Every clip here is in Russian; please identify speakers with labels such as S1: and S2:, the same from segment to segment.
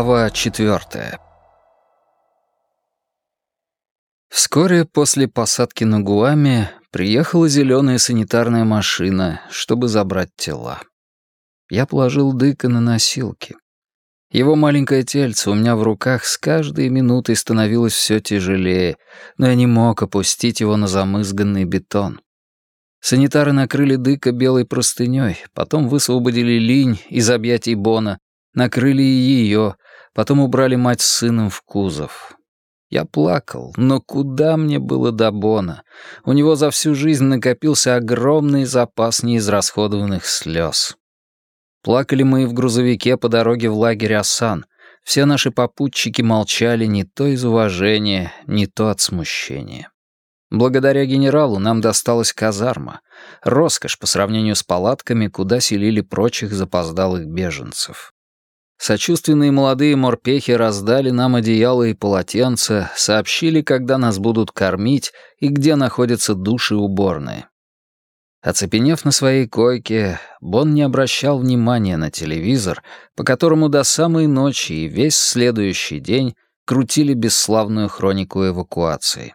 S1: Глава четвертая. Вскоре после посадки на Гуаме приехала зеленая санитарная машина, чтобы забрать тела. Я положил Дыка на носилки. Его маленькое тельце у меня в руках с каждой минутой становилось все тяжелее, но я не мог опустить его на замызганный бетон. Санитары накрыли Дыка белой простыней, потом высвободили линь из объятий Бона, накрыли и ее, потом убрали мать с сыном в кузов. Я плакал, но куда мне было до Бона? У него за всю жизнь накопился огромный запас неизрасходованных слез. Плакали мы и в грузовике по дороге в лагерь Асан. Все наши попутчики молчали не то из уважения, не то от смущения. Благодаря генералу нам досталась казарма, роскошь по сравнению с палатками, куда селили прочих запоздалых беженцев. Сочувственные молодые морпехи раздали нам одеяло и полотенца, сообщили, когда нас будут кормить и где находятся души уборные. Оцепенев на своей койке, Бон не обращал внимания на телевизор, по которому до самой ночи и весь следующий день крутили бесславную хронику эвакуации.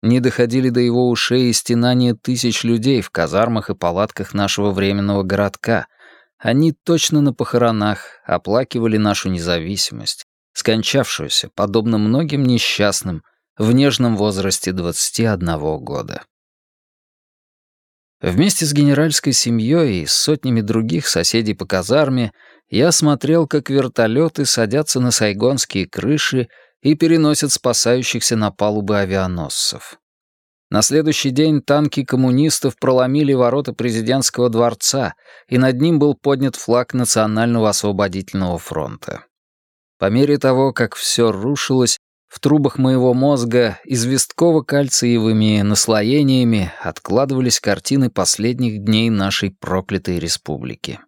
S1: Не доходили до его ушей и стенания тысяч людей в казармах и палатках нашего временного городка. Они точно на похоронах оплакивали нашу независимость, скончавшуюся, подобно многим несчастным, в нежном возрасте 21 года. Вместе с генеральской семьей и сотнями других соседей по казарме я смотрел, как вертолеты садятся на сайгонские крыши и переносят спасающихся на палубы авианосцев. На следующий день танки коммунистов проломили ворота президентского дворца, и над ним был поднят флаг Национального освободительного фронта. По мере того, как все рушилось, в трубах моего мозга известково-кальциевыми наслоениями откладывались картины последних дней нашей проклятой республики.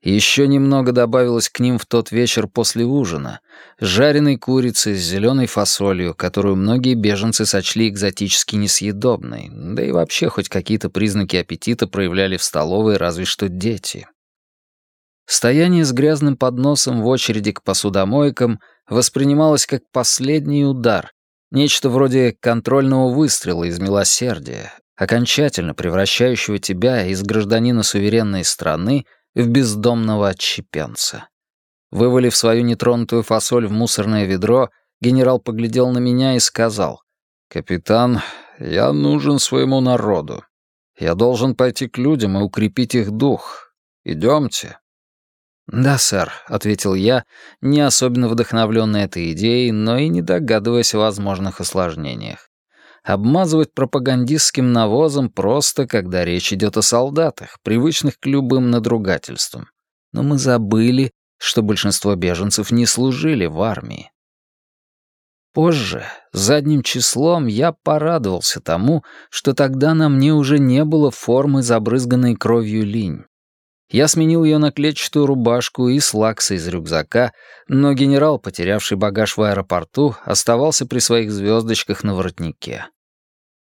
S1: Еще немного добавилось к ним в тот вечер после ужина, жареной курицы с зеленой фасолью, которую многие беженцы сочли экзотически несъедобной, да и вообще хоть какие-то признаки аппетита проявляли в столовой разве что дети. Стояние с грязным подносом в очереди к посудомойкам воспринималось как последний удар, нечто вроде контрольного выстрела из милосердия, окончательно превращающего тебя из гражданина суверенной страны в бездомного отщепенца. Вывалив свою нетронутую фасоль в мусорное ведро, генерал поглядел на меня и сказал, «Капитан, я нужен своему народу. Я должен пойти к людям и укрепить их дух. Идемте». «Да, сэр», — ответил я, не особенно вдохновленный этой идеей, но и не догадываясь о возможных осложнениях. Обмазывать пропагандистским навозом просто, когда речь идет о солдатах, привычных к любым надругательствам. Но мы забыли, что большинство беженцев не служили в армии. Позже, задним числом, я порадовался тому, что тогда на мне уже не было формы, забрызганной кровью линь. Я сменил ее на клетчатую рубашку и слаксы из рюкзака, но генерал, потерявший багаж в аэропорту, оставался при своих звездочках на воротнике.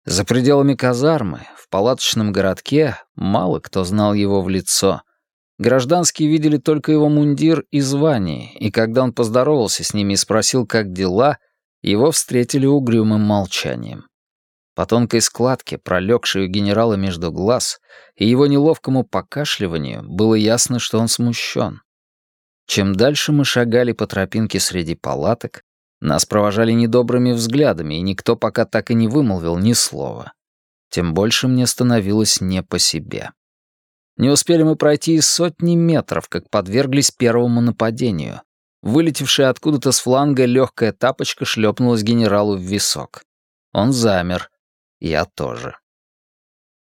S1: За пределами казармы, в палаточном городке, мало кто знал его в лицо. Гражданские видели только его мундир и звание, и когда он поздоровался с ними и спросил, как дела, его встретили угрюмым молчанием. По тонкой складке, пролегшей у генерала между глаз, и его неловкому покашливанию было ясно, что он смущен. Чем дальше мы шагали по тропинке среди палаток, нас провожали недобрыми взглядами, и никто пока так и не вымолвил ни слова. Тем больше мне становилось не по себе. Не успели мы пройти и сотни метров, как подверглись первому нападению. Вылетевшая откуда-то с фланга легкая тапочка шлепнулась генералу в висок. Он замер, я тоже.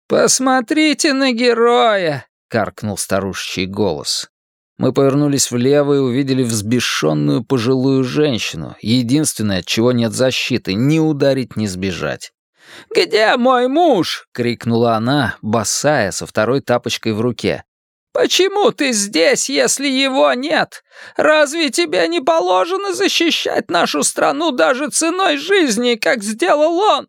S2: «Посмотрите на героя!» — каркнул старушечий голос.
S1: Мы повернулись влево и увидели взбешенную пожилую женщину, единственное, от чего нет защиты, ни ударить, ни сбежать.
S2: «Где мой муж?»
S1: — крикнула она, босая, со второй тапочкой в руке.
S2: «Почему ты здесь, если его нет? Разве тебе не положено защищать нашу страну даже ценой жизни, как сделал он?»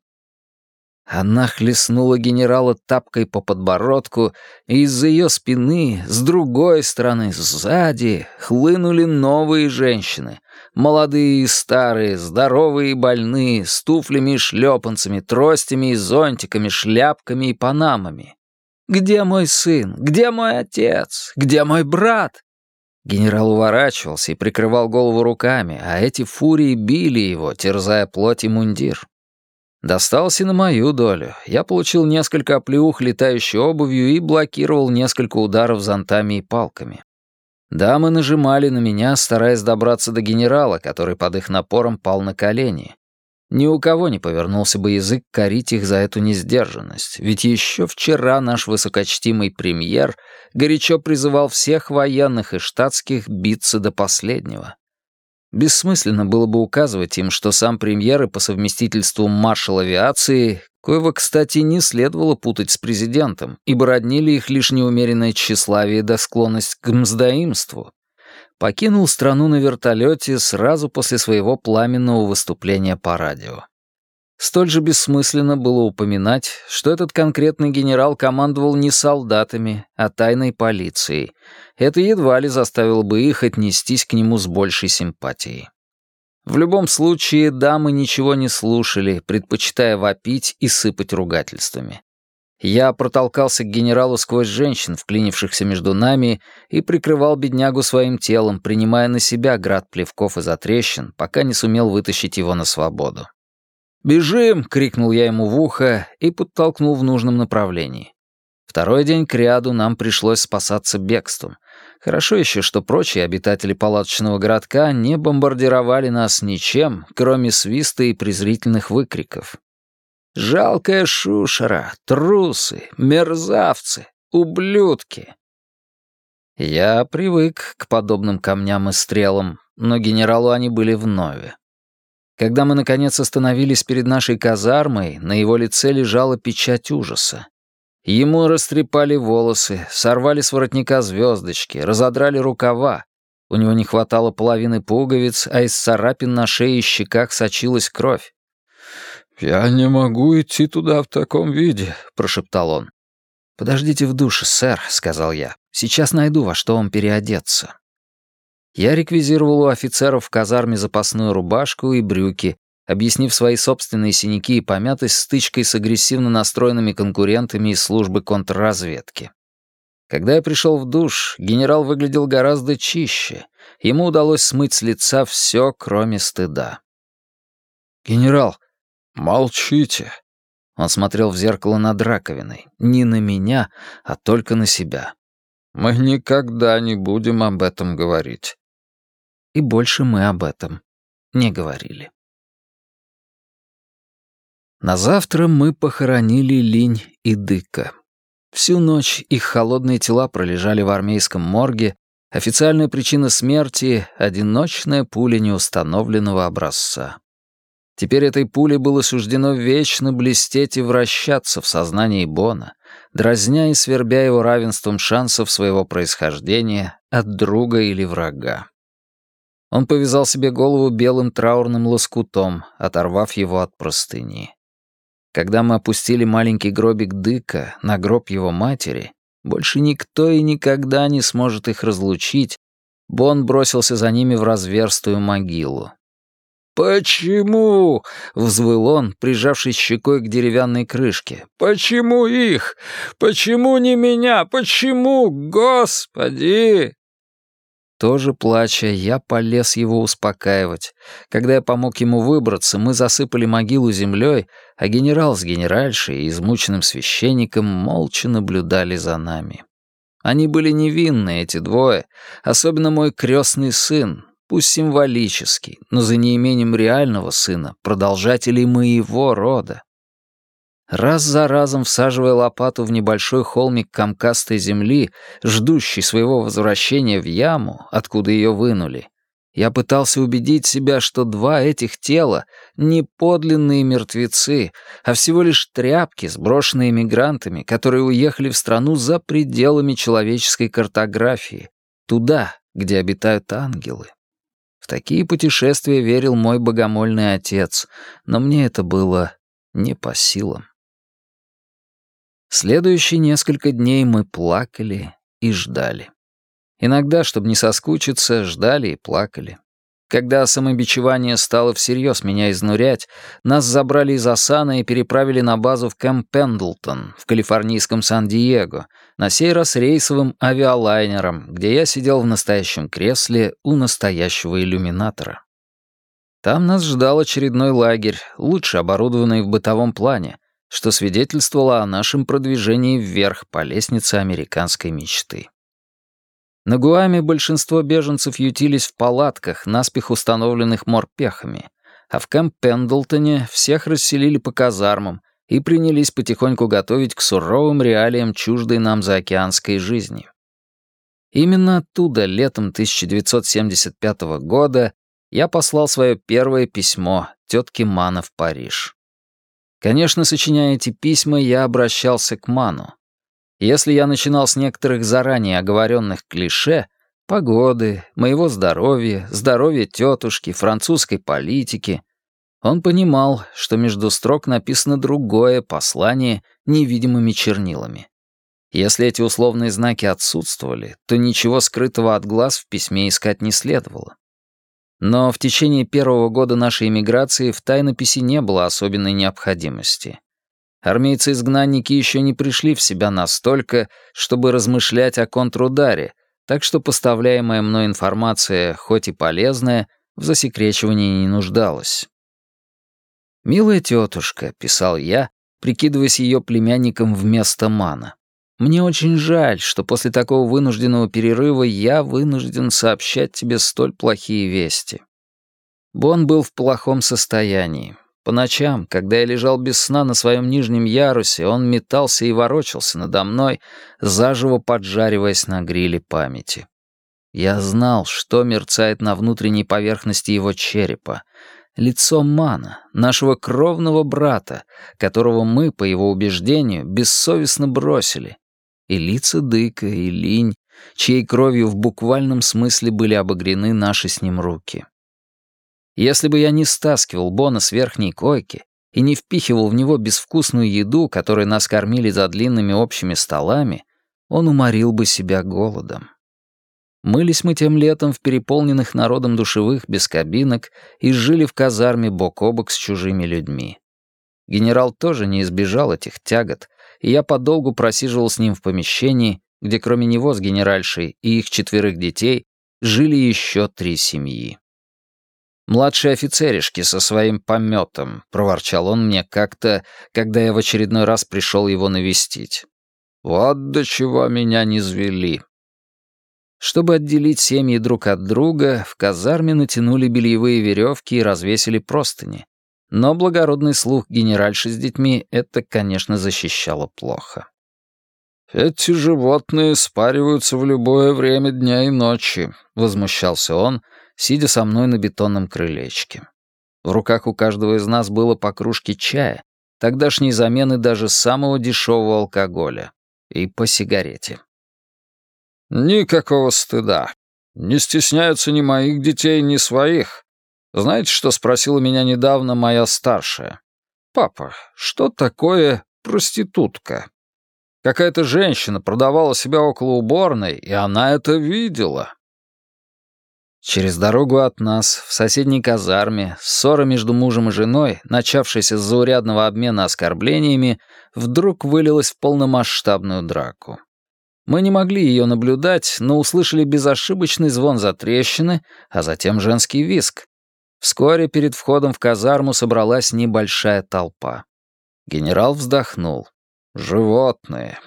S1: Она хлестнула генерала тапкой по подбородку, и из-за ее спины, с другой стороны, сзади, хлынули новые женщины. Молодые и старые, здоровые и больные, с туфлями и шлепанцами, тростями и зонтиками, шляпками и панамами. «Где мой сын? Где мой отец? Где мой брат?» Генерал уворачивался и прикрывал голову руками, а эти фурии били его, терзая плоть и мундир. Достался на мою долю. Я получил несколько оплеух летающей обувью и блокировал несколько ударов зонтами и палками. Дамы нажимали на меня, стараясь добраться до генерала, который под их напором пал на колени. Ни у кого не повернулся бы язык корить их за эту несдержанность, ведь еще вчера наш высокочтимый премьер горячо призывал всех военных и штатских биться до последнего. Бессмысленно было бы указывать им, что сам премьер и по совместительству маршал авиации, коего, кстати, не следовало путать с президентом, ибо роднили их лишь неумеренное тщеславие да склонность к мздоимству, покинул страну на вертолете сразу после своего пламенного выступления по радио. Столь же бессмысленно было упоминать, что этот конкретный генерал командовал не солдатами, а тайной полицией. Это едва ли заставило бы их отнестись к нему с большей симпатией. В любом случае, дамы ничего не слушали, предпочитая вопить и сыпать ругательствами. Я протолкался к генералу сквозь женщин, вклинившихся между нами, и прикрывал беднягу своим телом, принимая на себя град плевков и затрещин, пока не сумел вытащить его на свободу. «Бежим!» — крикнул я ему в ухо и подтолкнул в нужном направлении. Второй день кряду нам пришлось спасаться бегством. Хорошо еще, что прочие обитатели палаточного городка не бомбардировали нас ничем, кроме свиста и презрительных выкриков. «Жалкая шушера, трусы, мерзавцы, ублюдки!» Я привык к подобным камням и стрелам, но генералу они были вновь. Когда мы, наконец, остановились перед нашей казармой, на его лице лежала печать ужаса. Ему растрепали волосы, сорвали с воротника звездочки, разодрали рукава. У него не хватало половины пуговиц, а из царапин на шее и щеках сочилась кровь. «Я не могу идти туда в таком виде», — прошептал он. «Подождите в душе, сэр», — сказал я. «Сейчас найду, во что вам переодеться». Я реквизировал у офицеров в казарме запасную рубашку и брюки, объяснив свои собственные синяки и помятость стычкой с агрессивно настроенными конкурентами из службы контрразведки. Когда я пришел в душ, генерал выглядел гораздо чище. Ему удалось смыть с лица все, кроме стыда. «Генерал, молчите!» Он смотрел в зеркало над раковиной. Не на меня, а только на себя. «Мы никогда не будем об этом говорить и больше мы об этом не говорили. На завтра мы похоронили Линь и Дыка. Всю ночь их холодные тела пролежали в армейском морге. Официальная причина смерти — одиночная пуля неустановленного образца. Теперь этой пуле было суждено вечно блестеть и вращаться в сознании Бона, дразня и свербя его равенством шансов своего происхождения от друга или врага. Он повязал себе голову белым траурным лоскутом, оторвав его от простыни. Когда мы опустили маленький гробик Дыка на гроб его матери, больше никто и никогда не сможет их разлучить, Бон бросился за ними в разверстую могилу.
S2: «Почему?»
S1: — взвыл он, прижавшись щекой к деревянной крышке.
S2: «Почему их? Почему не меня? Почему, Господи?»
S1: Тоже плача, я полез его успокаивать. Когда я помог ему выбраться, мы засыпали могилу землей, а генерал с генеральшей и измученным священником молча наблюдали за нами. Они были невинны, эти двое, особенно мой крестный сын, пусть символический, но за неимением реального сына, продолжателей моего рода. Раз за разом всаживая лопату в небольшой холмик комкастой земли, ждущий своего возвращения в яму, откуда ее вынули, я пытался убедить себя, что два этих тела — не подлинные мертвецы, а всего лишь тряпки, сброшенные мигрантами, которые уехали в страну за пределами человеческой картографии, туда, где обитают ангелы. В такие путешествия верил мой богомольный отец, но мне это было не по силам. Следующие несколько дней мы плакали и ждали. Иногда, чтобы не соскучиться, ждали и плакали. Когда самобичевание стало всерьез меня изнурять, нас забрали из Осана и переправили на базу в Кэмп Пендлтон, в калифорнийском Сан-Диего, на сей раз рейсовым авиалайнером, где я сидел в настоящем кресле у настоящего иллюминатора. Там нас ждал очередной лагерь, лучше оборудованный в бытовом плане, что свидетельствовало о нашем продвижении вверх по лестнице американской мечты. На Гуаме большинство беженцев ютились в палатках, наспех установленных морпехами, а в Кэмп Пендлтоне всех расселили по казармам и принялись потихоньку готовить к суровым реалиям чуждой нам заокеанской жизни. Именно оттуда, летом 1975 года, я послал свое первое письмо тетке Мана в Париж. Конечно, сочиняя эти письма, я обращался к Ману. Если я начинал с некоторых заранее оговоренных клише — погоды, моего здоровья, здоровья тетушки, французской политики, он понимал, что между строк написано другое послание невидимыми чернилами. Если эти условные знаки отсутствовали, то ничего скрытого от глаз в письме искать не следовало. Но в течение первого года нашей эмиграции в тайнописи не было особенной необходимости. Армейцы-изгнанники еще не пришли в себя настолько, чтобы размышлять о контрударе, так что поставляемая мной информация, хоть и полезная, в засекречивании не нуждалась. «Милая тетушка», — писал я, прикидываясь ее племянником вместо Мана. «Мне очень жаль, что после такого вынужденного перерыва я вынужден сообщать тебе столь плохие вести». Бон был в плохом состоянии. По ночам, когда я лежал без сна на своем нижнем ярусе, он метался и ворочался надо мной, заживо поджариваясь на гриле памяти. Я знал, что мерцает на внутренней поверхности его черепа. Лицо Мана, нашего кровного брата, которого мы, по его убеждению, бессовестно бросили. И лица Дыка, и Линь, чьей кровью в буквальном смысле были обогрены наши с ним руки. Если бы я не стаскивал Бона с верхней койки и не впихивал в него безвкусную еду, которой нас кормили за длинными общими столами, он уморил бы себя голодом. Мылись мы тем летом в переполненных народом душевых без кабинок и жили в казарме бок о бок с чужими людьми. Генерал тоже не избежал этих тягот, и я подолгу просиживал с ним в помещении, где кроме него с генеральшей и их четверых детей жили еще три семьи. «Младшие офицеришки со своим пометом», — проворчал он мне как-то, когда я в очередной раз пришел его навестить. «Вот до чего меня не звели». Чтобы отделить семьи друг от друга, в казарме натянули бельевые веревки и развесили простыни. Но благородный слух генеральши с детьми это, конечно, защищало плохо. «Эти животные спариваются в любое время дня и ночи», — возмущался он, — сидя со мной на бетонном крылечке. В руках у каждого из нас было по кружке чая, тогдашней замены даже самого дешевого алкоголя, и по сигарете. «Никакого стыда. Не стесняются ни моих детей, ни своих. Знаете, что спросила меня недавно моя старшая? Папа, что такое проститутка? Какая-то женщина продавала себя около уборной, и она это видела. Через дорогу от нас, в соседней казарме, ссора между мужем и женой, начавшаяся с заурядного обмена оскорблениями, вдруг вылилась в полномасштабную драку. Мы не могли ее наблюдать, но услышали безошибочный звон затрещины, а затем женский виск. Вскоре перед входом в казарму собралась небольшая толпа. Генерал вздохнул. «Животные».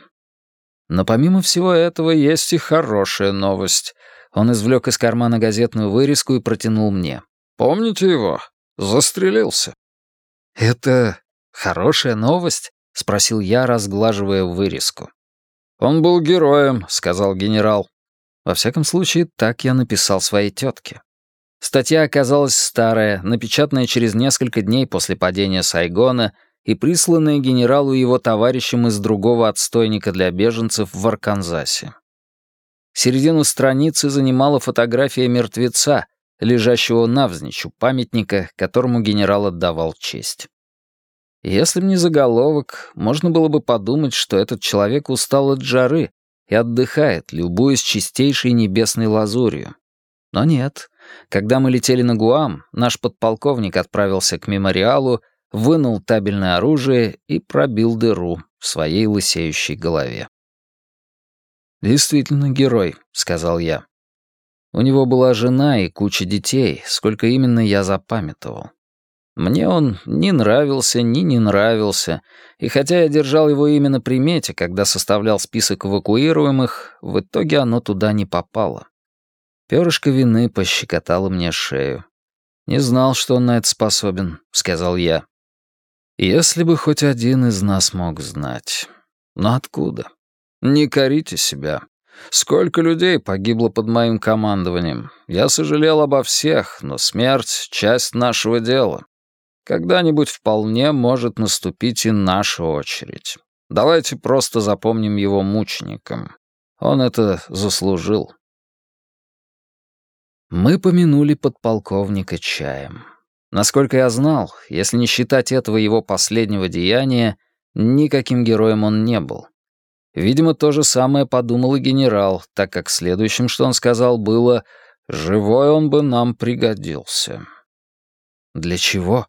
S1: Но помимо всего этого есть и хорошая новость — он извлек из кармана газетную вырезку и протянул мне. «Помните его? Застрелился». «Это хорошая новость?» — спросил я, разглаживая вырезку. «Он был героем», — сказал генерал. Во всяком случае, так я написал своей тетке. Статья оказалась старая, напечатанная через несколько дней после падения Сайгона и присланная генералу и его товарищам из другого отстойника для беженцев в Арканзасе. Середину страницы занимала фотография мертвеца, лежащего навзничь у памятника, которому генерал отдавал честь. Если б не заголовок, можно было бы подумать, что этот человек устал от жары и отдыхает, любуясь чистейшей небесной лазурью. Но нет. Когда мы летели на Гуам, наш подполковник отправился к мемориалу, вынул табельное оружие и пробил дыру в своей лысеющей голове. «Действительно герой», — сказал я. У него была жена и куча детей, сколько именно я запамятовал. Мне он ни нравился, ни не нравился, и хотя я держал его имя на примете, когда составлял список эвакуируемых, в итоге оно туда не попало. Перышко вины пощекотало мне шею. «Не знал, что он на это способен», — сказал я. «Если бы хоть один из нас мог знать. Но откуда? Не корите себя. Сколько людей погибло под моим командованием. Я сожалел обо всех, но смерть — часть нашего дела. Когда-нибудь вполне может наступить и наша очередь. Давайте просто запомним его мучеником. Он это заслужил». Мы помянули подполковника чаем. Насколько я знал, если не считать этого его последнего деяния, никаким героем он не был. Видимо, то же самое подумал и генерал, так как следующим, что он сказал, было «Живой он бы нам пригодился». Для чего?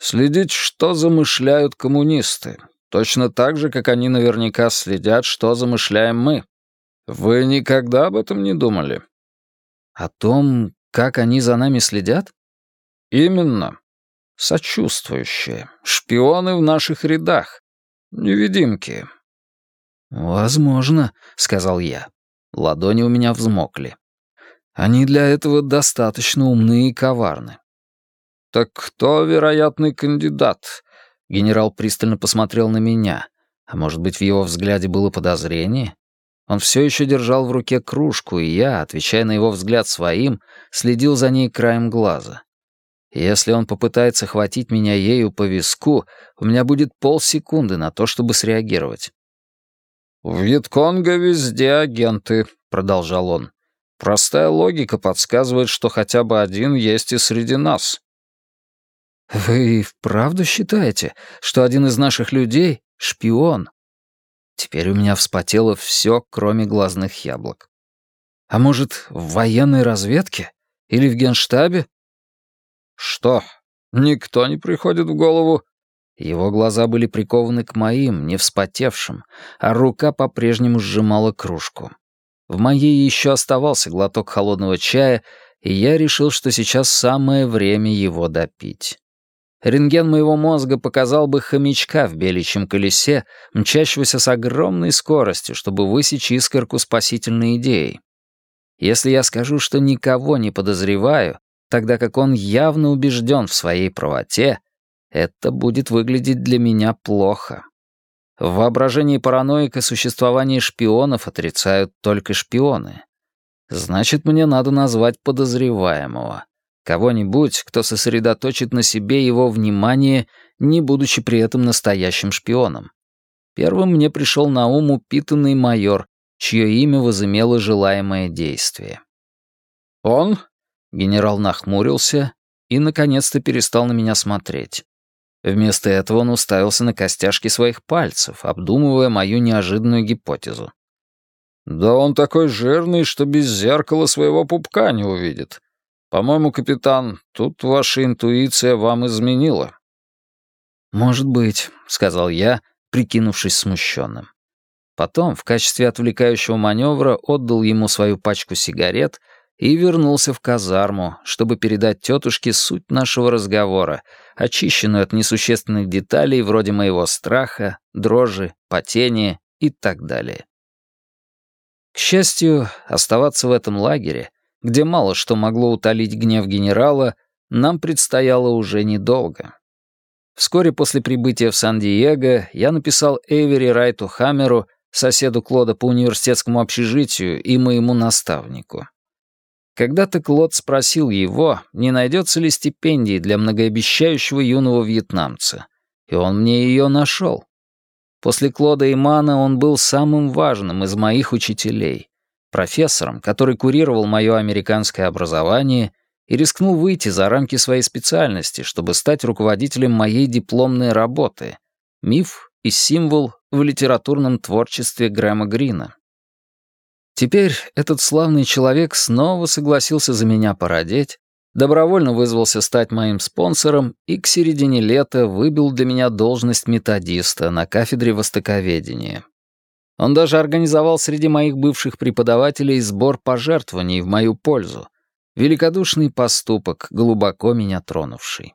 S1: Следить, что замышляют коммунисты. Точно так же, как они наверняка следят, что замышляем мы. Вы никогда об этом не думали? О том, как они за нами следят? Именно. Сочувствующие. Шпионы в наших рядах. Невидимки. «Возможно», — сказал я. Ладони у меня взмокли. Они для этого достаточно умны и коварны. «Так кто вероятный кандидат?» Генерал пристально посмотрел на меня. А может быть, в его взгляде было подозрение? Он все еще держал в руке кружку, и я, отвечая на его взгляд своим, следил за ней краем глаза. Если он попытается хватить меня ею по виску, у меня будет полсекунды на то, чтобы среагировать. «В Вьетконга везде агенты», — продолжал он. «Простая логика подсказывает, что хотя бы один есть и среди нас». «Вы вправду считаете, что один из наших людей — шпион?» Теперь у меня вспотело все, кроме глазных яблок. А может, в военной разведке? Или в генштабе? Что, никто не приходит в голову? Его глаза были прикованы к моим, не вспотевшим, а рука по-прежнему сжимала кружку. В моей еще оставался глоток холодного чая, и я решил, что сейчас самое время его допить. Рентген моего мозга показал бы хомячка в беличьем колесе, мчащегося с огромной скоростью, чтобы высечь искорку спасительной идеи. Если я скажу, что никого не подозреваю, тогда как он явно убежден в своей правоте, это будет выглядеть для меня плохо. В воображении параноика существование шпионов отрицают только шпионы. Значит, мне надо назвать подозреваемого. Кого-нибудь, кто сосредоточит на себе его внимание, не будучи при этом настоящим шпионом. Первым мне пришел на ум упитанный майор, чье имя возымело желаемое действие. «Он?» — генерал нахмурился и, наконец-то, перестал на меня смотреть. Вместо этого он уставился на костяшки своих пальцев, обдумывая мою неожиданную гипотезу. «Да он такой жирный, что без зеркала своего пупка не увидит. По-моему, капитан, тут ваша интуиция вам изменила». «Может быть», — сказал я, прикинувшись смущенным. Потом, в качестве отвлекающего маневра, отдал ему свою пачку сигарет и вернулся в казарму, чтобы передать тетушке суть нашего разговора, очищенную от несущественных деталей вроде моего страха, дрожи, потения и так далее. К счастью, оставаться в этом лагере где мало что могло утолить гнев генерала, нам предстояло уже недолго. Вскоре после прибытия в Сан-Диего я написал Эвери Райту Хаммеру, соседу Клода по университетскому общежитию и моему наставнику. Когда-то Клод спросил его, не найдется ли стипендии для многообещающего юного вьетнамца, и он мне ее нашел. После Клода и Мана он был самым важным из моих учителей профессором, который курировал мое американское образование и рискнул выйти за рамки своей специальности, чтобы стать руководителем моей дипломной работы «Миф и символ в литературном творчестве Грэма Грина». Теперь этот славный человек снова согласился за меня породеть, добровольно вызвался стать моим спонсором и к середине лета выбил для меня должность методиста на кафедре востоковедения. Он даже организовал среди моих бывших преподавателей сбор пожертвований в мою пользу. Великодушный поступок, глубоко меня тронувший.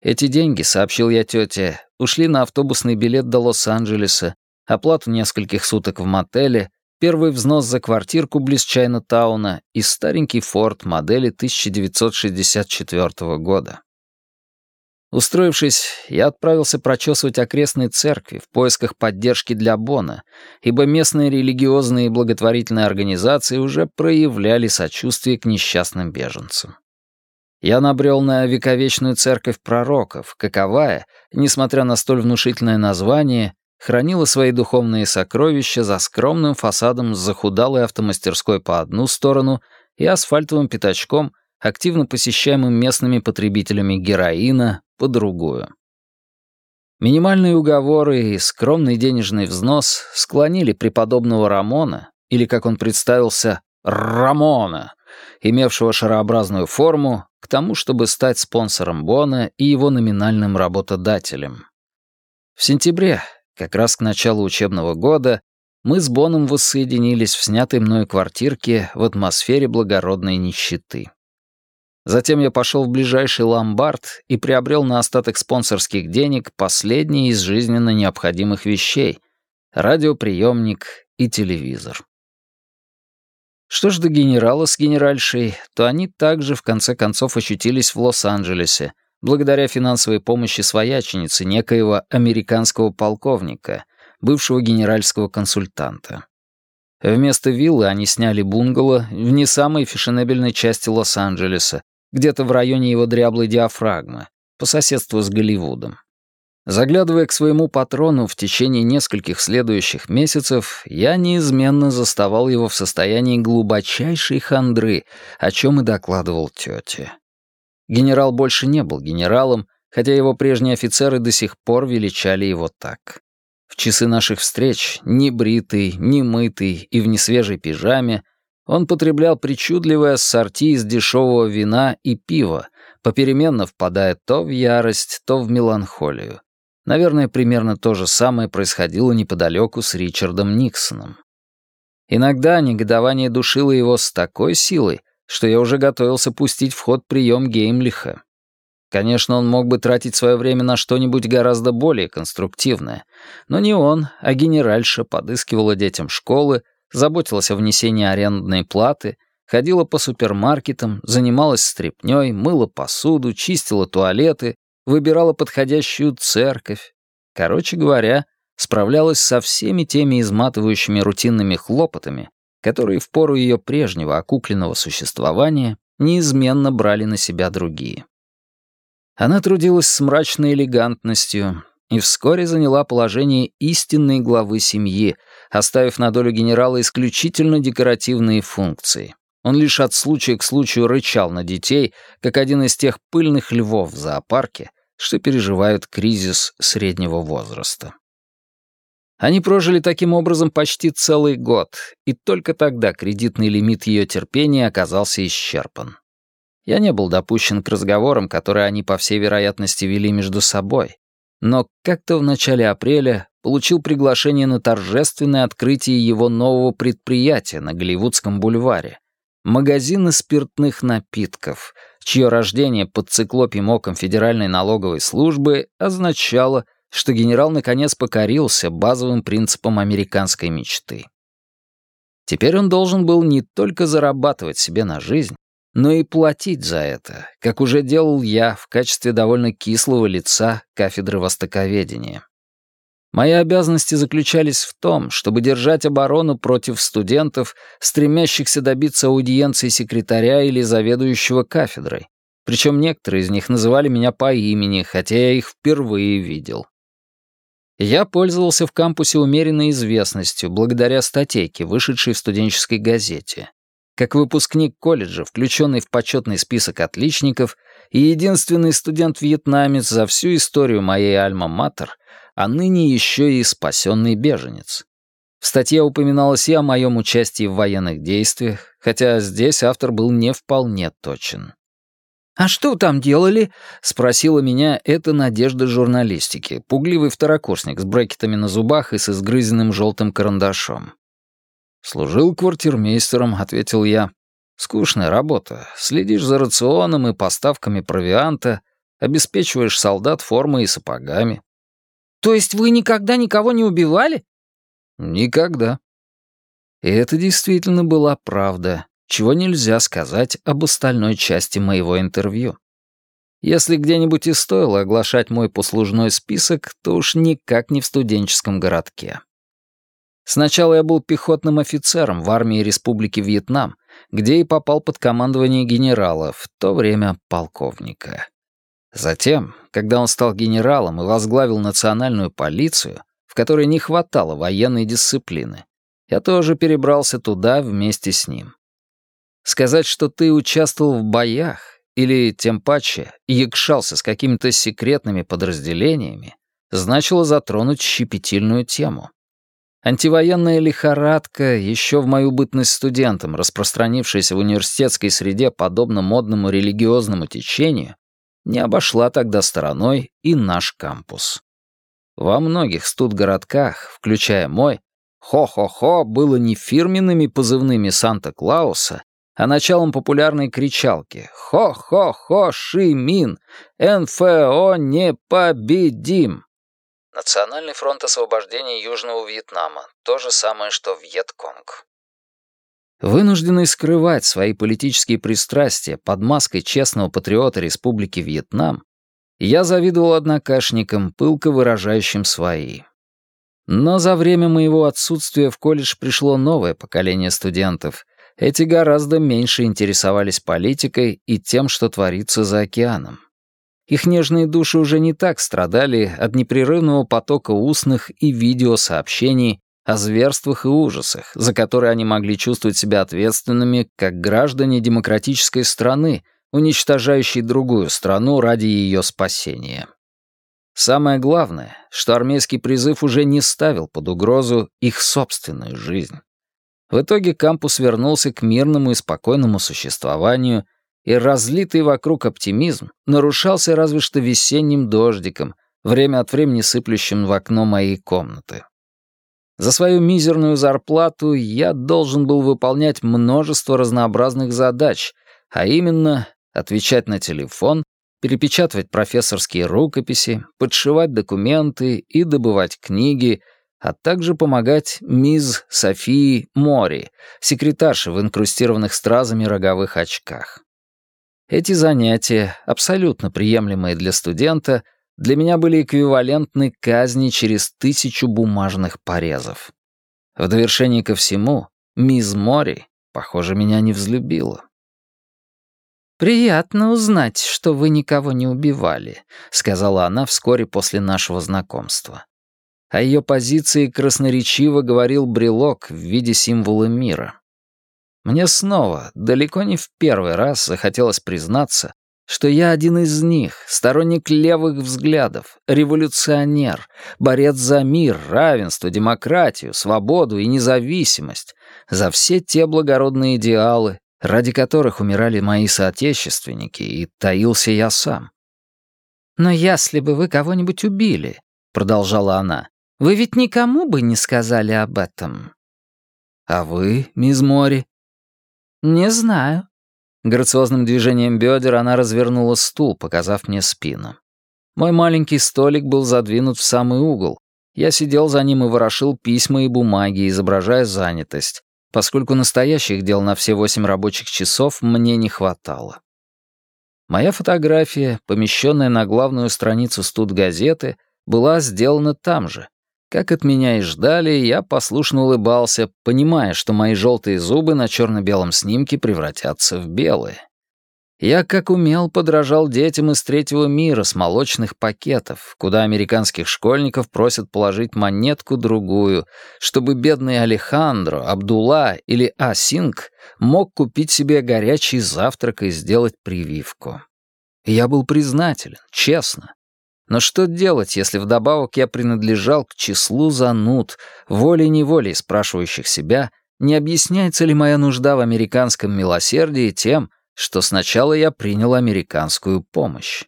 S1: Эти деньги, сообщил я тете, ушли на автобусный билет до Лос-Анджелеса, оплату нескольких суток в мотеле, первый взнос за квартирку близ Чайна-тауна и старенький Форд модели 1964 года. Устроившись, я отправился прочесывать окрестные церкви в поисках поддержки для Бона, ибо местные религиозные и благотворительные организации уже проявляли сочувствие к несчастным беженцам. Я набрел на вековечную церковь пророков, каковая, несмотря на столь внушительное название, хранила свои духовные сокровища за скромным фасадом с захудалой автомастерской по одну сторону и асфальтовым пятачком, активно посещаемым местными потребителями героина, по другую. Минимальные уговоры и скромный денежный взнос склонили преподобного Рамона, или, как он представился, Рамона, имевшего шарообразную форму, к тому, чтобы стать спонсором Бона и его номинальным работодателем. В сентябре, как раз к началу учебного года, мы с Боном воссоединились в снятой мною квартирке в атмосфере благородной нищеты. Затем я пошел в ближайший ломбард и приобрел на остаток спонсорских денег последние из жизненно необходимых вещей — радиоприемник и телевизор. Что ж до генерала с генеральшей, то они также в конце концов ощутились в Лос-Анджелесе, благодаря финансовой помощи свояченицы некоего американского полковника, бывшего генеральского консультанта. Вместо виллы они сняли бунгало в не самой фешенебельной части Лос-Анджелеса, где-то в районе его дряблой диафрагмы, по соседству с Голливудом. Заглядывая к своему патрону в течение нескольких следующих месяцев, я неизменно заставал его в состоянии глубочайшей хандры, о чем и докладывал тете. Генерал больше не был генералом, хотя его прежние офицеры до сих пор величали его так. В часы наших встреч, не бритый, не мытый и в несвежей пижаме, он потреблял причудливое ассорти из дешевого вина и пива, попеременно впадая то в ярость, то в меланхолию. Наверное, примерно то же самое происходило неподалеку с Ричардом Никсоном. Иногда негодование душило его с такой силой, что я уже готовился пустить в ход прием Геймлиха. Конечно, он мог бы тратить свое время на что-нибудь гораздо более конструктивное, но не он, а генеральша подыскивала детям школы, заботилась о внесении арендной платы, ходила по супермаркетам, занималась стряпнёй, мыла посуду, чистила туалеты, выбирала подходящую церковь. Короче говоря, справлялась со всеми теми изматывающими рутинными хлопотами, которые в пору ее прежнего окукленного существования неизменно брали на себя другие. Она трудилась с мрачной элегантностью, и вскоре заняла положение истинной главы семьи, оставив на долю генерала исключительно декоративные функции. Он лишь от случая к случаю рычал на детей, как один из тех пыльных львов в зоопарке, что переживают кризис среднего возраста. Они прожили таким образом почти целый год, и только тогда кредитный лимит ее терпения оказался исчерпан. Я не был допущен к разговорам, которые они, по всей вероятности, вели между собой но как-то в начале апреля получил приглашение на торжественное открытие его нового предприятия на Голливудском бульваре — магазина спиртных напитков, чье рождение под циклопием оком Федеральной налоговой службы означало, что генерал наконец покорился базовым принципам американской мечты. Теперь он должен был не только зарабатывать себе на жизнь, но и платить за это, как уже делал я в качестве довольно кислого лица кафедры востоковедения. Мои обязанности заключались в том, чтобы держать оборону против студентов, стремящихся добиться аудиенции секретаря или заведующего кафедрой. Причем некоторые из них называли меня по имени, хотя я их впервые видел. Я пользовался в кампусе умеренной известностью благодаря статейке, вышедшей в студенческой газете. Как выпускник колледжа, включенный в почетный список отличников, и единственный студент-вьетнамец за всю историю моей альма-матер, а ныне еще и спасенный беженец. В статье упоминалось и о моем участии в военных действиях, хотя здесь автор был не вполне точен.
S2: «А что там делали?»
S1: — спросила меня эта надежда журналистики, пугливый второкурсник с брекетами на зубах и с изгрызенным желтым карандашом. «Служил квартирмейстером», — ответил я. «Скучная работа. Следишь за рационом и поставками провианта, обеспечиваешь солдат формой и сапогами».
S2: «То есть вы никогда никого не убивали?»
S1: «Никогда». И это действительно была правда чего нельзя сказать об остальной части моего интервью. Если где-нибудь и стоило оглашать мой послужной список, то уж никак не в студенческом городке. Сначала я был пехотным офицером в армии Республики Вьетнам, где и попал под командование генерала, в то время полковника. Затем, когда он стал генералом и возглавил национальную полицию, в которой не хватало военной дисциплины, я тоже перебрался туда вместе с ним. Сказать, что ты участвовал в боях или, тем паче, якшался с какими-то секретными подразделениями, значило затронуть щепетильную тему. Антивоенная лихорадка, еще в мою бытность студентом, распространившаяся в университетской среде подобно модному религиозному течению, не обошла тогда стороной и наш кампус. Во многих студгородках, включая мой, «хо-хо-хо» было не фирменными позывными Санта-Клауса а началом популярной кричалки «Хо-хо-хо, Ши-Мин! НФО непобедим!» Национальный фронт освобождения Южного Вьетнама. То же самое, что Вьетконг. Вынужденный скрывать свои политические пристрастия под маской честного патриота Республики Вьетнам, я завидовал однокашникам, пылко выражающим свои. Но за время моего отсутствия в колледж пришло новое поколение студентов — эти гораздо меньше интересовались политикой и тем, что творится за океаном. Их нежные души уже не так страдали от непрерывного потока устных и видеосообщений о зверствах и ужасах, за которые они могли чувствовать себя ответственными как граждане демократической страны, уничтожающей другую страну ради ее спасения. Самое главное, что армейский призыв уже не ставил под угрозу их собственную жизнь. В итоге кампус вернулся к мирному и спокойному существованию, и разлитый вокруг оптимизм нарушался разве что весенним дождиком, время от времени сыплющим в окно моей комнаты. За свою мизерную зарплату я должен был выполнять множество разнообразных задач, а именно отвечать на телефон, перепечатывать профессорские рукописи, подшивать документы и добывать книги — а также помогать мисс Софии Мори, секретарше в инкрустированных стразами роговых очках. Эти занятия, абсолютно приемлемые для студента, для меня были эквивалентны казни через тысячу бумажных порезов. В довершении ко всему, мисс Мори, похоже, меня не взлюбила.
S2: «Приятно узнать, что вы никого не убивали», — сказала она вскоре после нашего знакомства.
S1: О ее позиции красноречиво говорил брелок в виде символа мира. Мне снова, далеко не в первый раз, захотелось признаться, что я один из них, сторонник левых взглядов, революционер, борец за мир, равенство, демократию, свободу и независимость, за все те благородные идеалы, ради которых умирали мои соотечественники, и таился я сам.
S2: «Но если бы вы кого-нибудь убили», — продолжала она, вы ведь никому бы не сказали об этом».
S1: «А вы, мисс Мори?»
S2: «Не знаю».
S1: Грациозным движением бедер она развернула стул, показав мне спину. Мой маленький столик был задвинут в самый угол. Я сидел за ним и ворошил письма и бумаги, изображая занятость, поскольку настоящих дел на все восемь рабочих часов мне не хватало. Моя фотография, помещенная на главную страницу студгазеты, была сделана там же, как от меня и ждали, я послушно улыбался, понимая, что мои желтые зубы на черно-белом снимке превратятся в белые. Я как умел подражал детям из третьего мира с молочных пакетов, куда американских школьников просят положить монетку-другую, чтобы бедный Алехандро, Абдулла или Асинг мог купить себе горячий завтрак и сделать прививку. Я был признателен, честно. Но что делать, если вдобавок я принадлежал к числу зануд, волей-неволей спрашивающих себя, не объясняется ли моя нужда в американском милосердии тем, что сначала я принял американскую помощь.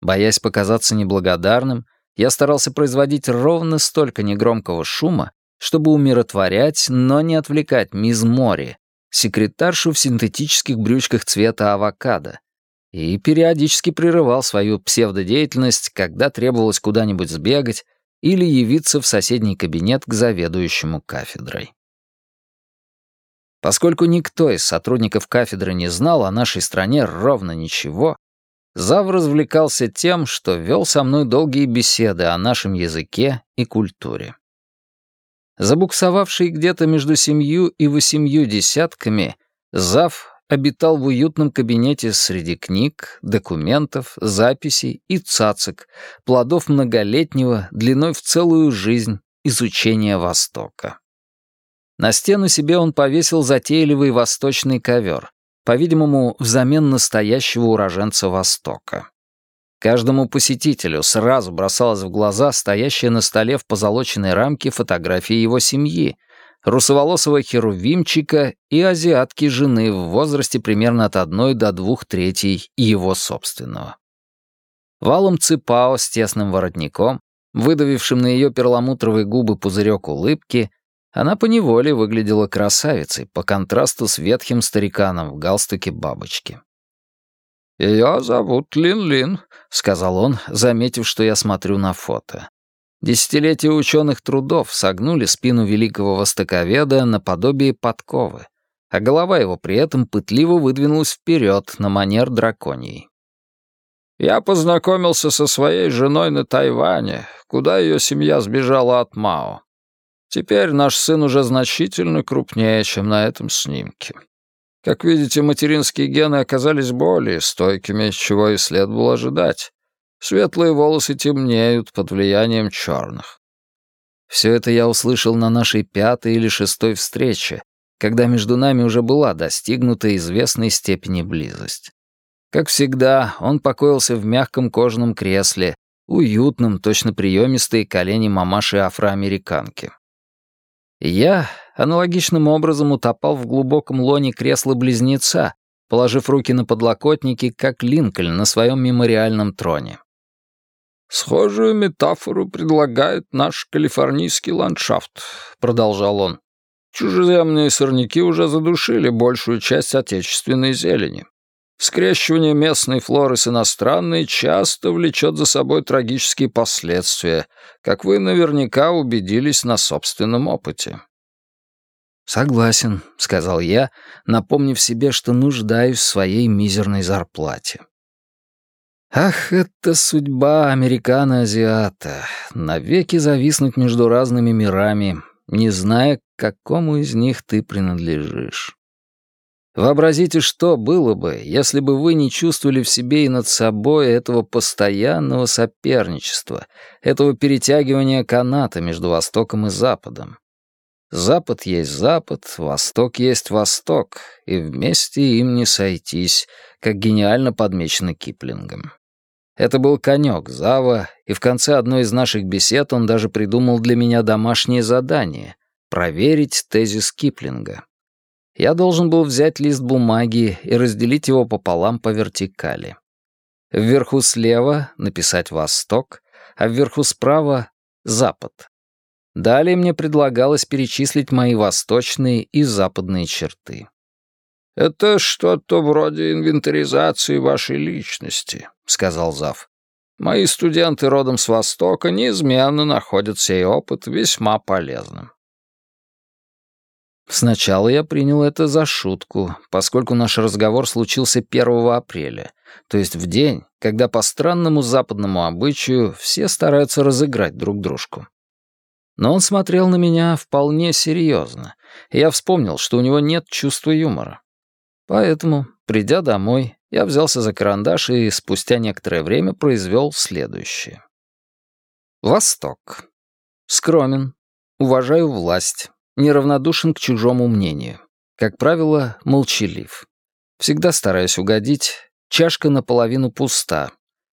S1: Боясь показаться неблагодарным, я старался производить ровно столько негромкого шума, чтобы умиротворять, но не отвлекать мисс Мори, секретаршу в синтетических брючках цвета авокадо, и периодически прерывал свою псевдодеятельность, когда требовалось куда-нибудь сбегать или явиться в соседний кабинет к заведующему кафедрой. Поскольку никто из сотрудников кафедры не знал о нашей стране ровно ничего, Зав развлекался тем, что вел со мной долгие беседы о нашем языке и культуре. Забуксовавший где-то между семью и восемью десятками, Зав обитал в уютном кабинете среди книг, документов, записей и цацок, плодов многолетнего, длиной в целую жизнь, изучения Востока. На стену себе он повесил затейливый восточный ковер, по-видимому, взамен настоящего уроженца Востока. Каждому посетителю сразу бросалась в глаза стоящая на столе в позолоченной рамке фотография его семьи, русоволосого херувимчика и азиатки жены в возрасте примерно от одной до двух третей его собственного. Валом Ципао с тесным воротником, выдавившим на ее перламутровые губы пузырек улыбки, она поневоле выглядела красавицей по контрасту с ветхим стариканом в галстуке бабочки. «Ее зовут Лин-Лин», — сказал он, заметив, что я смотрю на фото. Десятилетия ученых трудов согнули спину великого востоковеда наподобие подковы, а голова его при этом пытливо выдвинулась вперед на манер драконии. «Я познакомился со своей женой на Тайване, куда ее семья сбежала от Мао. Теперь наш сын уже значительно крупнее, чем на этом снимке. Как видите, материнские гены оказались более стойкими, чего и следовало ожидать. Светлые волосы темнеют под влиянием черных. Все это я услышал на нашей пятой или шестой встрече, когда между нами уже была достигнута известной степени близость. Как всегда, он покоился в мягком кожаном кресле, уютном, точно приемистые колени мамаши-афроамериканки. Я аналогичным образом утопал в глубоком лоне кресла-близнеца, положив руки на подлокотники, как Линкольн на своем мемориальном троне. «Схожую метафору предлагает наш калифорнийский ландшафт», — продолжал он. «Чужеземные сорняки уже задушили большую часть отечественной зелени. Скрещивание местной флоры с иностранной часто влечет за собой трагические последствия, как вы наверняка убедились на собственном опыте. «Согласен», — сказал я, напомнив себе, что нуждаюсь в своей мизерной зарплате. Ах, это судьба американо-азиата, навеки зависнуть между разными мирами, не зная, к какому из них ты принадлежишь. Вообразите, что было бы, если бы вы не чувствовали в себе и над собой этого постоянного соперничества, этого перетягивания каната между Востоком и Западом. Запад есть Запад, Восток есть Восток, и вместе им не сойтись, как гениально подмечено Киплингом. Это был конек Зава, и в конце одной из наших бесед он даже придумал для меня домашнее задание — проверить тезис Киплинга я должен был взять лист бумаги и разделить его пополам по вертикали. Вверху слева написать «Восток», а вверху справа — «Запад». Далее мне предлагалось перечислить мои восточные и западные черты. «Это что-то вроде инвентаризации вашей личности», — сказал Зав. «Мои студенты родом с Востока неизменно находят сей опыт весьма полезным. Сначала я принял это за шутку, поскольку наш разговор случился 1 апреля, то есть в день, когда по странному западному обычаю все стараются разыграть друг дружку. Но он смотрел на меня вполне серьезно, и я вспомнил, что у него нет чувства юмора. Поэтому, придя домой, Я взялся за карандаш и спустя некоторое время произвел следующее. Восток. Скромен. Уважаю власть. Неравнодушен к чужому мнению. Как правило, молчалив. Всегда стараюсь угодить. Чашка наполовину пуста.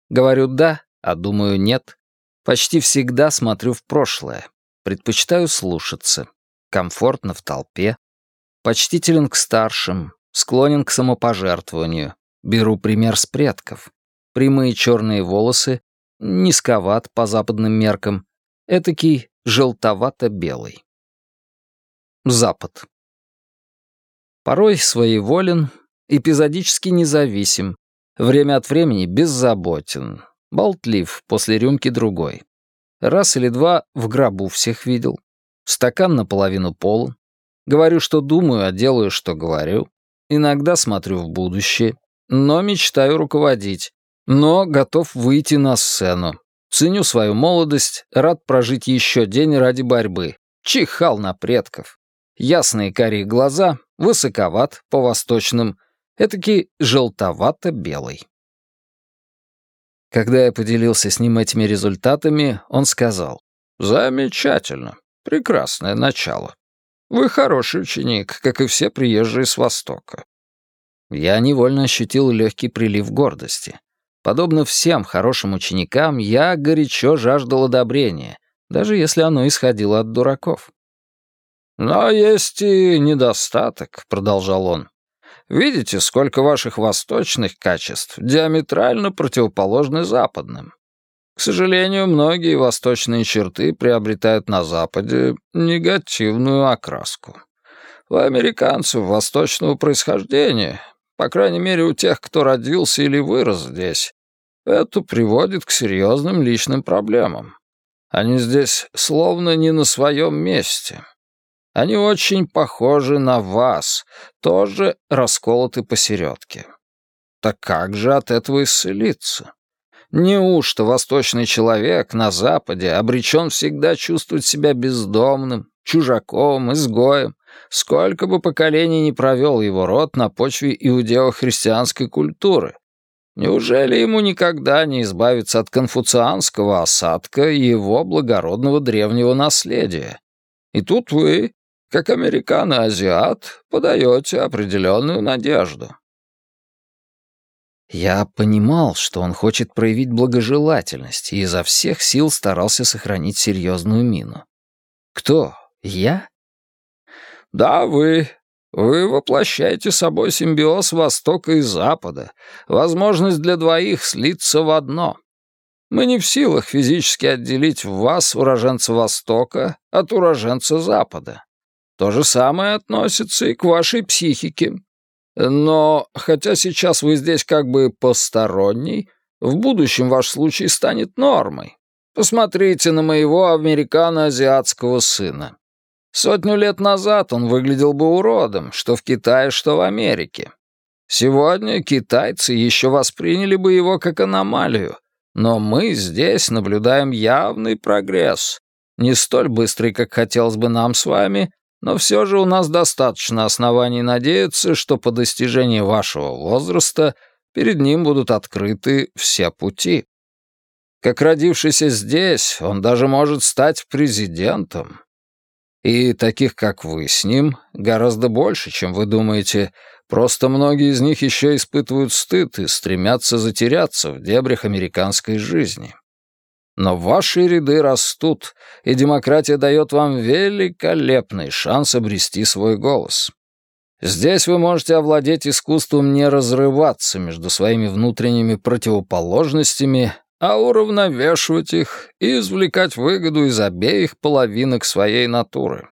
S1: Говорю «да», а думаю «нет». Почти всегда смотрю в прошлое. Предпочитаю слушаться. Комфортно в толпе. Почтителен к старшим. Склонен к самопожертвованию. Беру пример с предков. Прямые черные волосы. Низковат по западным меркам. Этакий желтовато-белый. Запад. Порой своеволен, эпизодически независим, время от времени беззаботен, болтлив после рюмки другой. Раз или два в гробу всех видел. Стакан наполовину полон. Говорю, что думаю, а делаю, что говорю. Иногда смотрю в будущее, но мечтаю руководить. Но готов выйти на сцену. Ценю свою молодость, рад прожить еще день ради борьбы. Чихал на предков. Ясные карие глаза, высоковат, по-восточным, этакий желтовато-белый. Когда я поделился с ним этими результатами, он сказал, «Замечательно, прекрасное начало. Вы хороший ученик, как и все приезжие с Востока». Я невольно ощутил легкий прилив гордости. Подобно всем хорошим ученикам, я горячо жаждал одобрения, даже если оно исходило от дураков. «Но есть и недостаток», — продолжал он. «Видите, сколько ваших восточных качеств диаметрально противоположны западным. К сожалению, многие восточные черты приобретают на Западе негативную окраску. У американцев восточного происхождения, по крайней мере у тех, кто родился или вырос здесь, это приводит к серьезным личным проблемам. Они здесь словно не на своем месте. Они очень похожи на вас, тоже расколоты посередке. Так как же от этого исцелиться? Неужто восточный человек на Западе обречен всегда чувствовать себя бездомным, чужаком, изгоем, сколько бы поколений не провел его род на почве иудео-христианской культуры? Неужели ему никогда не избавиться от конфуцианского осадка и его благородного древнего наследия? И тут вы, как американо-азиат, подаете определенную надежду. Я понимал, что он хочет проявить благожелательность, и изо всех сил старался сохранить серьезную мину. Кто? Я? Да, вы. Вы воплощаете собой симбиоз Востока и Запада, возможность для двоих слиться в одно. Мы не в силах физически отделить вас уроженца Востока от уроженца Запада. То же самое относится и к вашей психике. Но, хотя сейчас вы здесь как бы посторонний, в будущем ваш случай станет нормой. Посмотрите на моего американо-азиатского сына. Сотню лет назад он выглядел бы уродом, что в Китае, что в Америке. Сегодня китайцы еще восприняли бы его как аномалию, но мы здесь наблюдаем явный прогресс, не столь быстрый, как хотелось бы нам с вами, но все же у нас достаточно оснований надеяться, что по достижении вашего возраста перед ним будут открыты все пути. Как родившийся здесь, он даже может стать президентом. И таких, как вы с ним, гораздо больше, чем вы думаете. Просто многие из них еще испытывают стыд и стремятся затеряться в дебрях американской жизни. Но ваши ряды растут, и демократия дает вам великолепный шанс обрести свой голос. Здесь вы можете овладеть искусством не разрываться между своими внутренними противоположностями, а уравновешивать их и извлекать выгоду из обеих половинок своей натуры.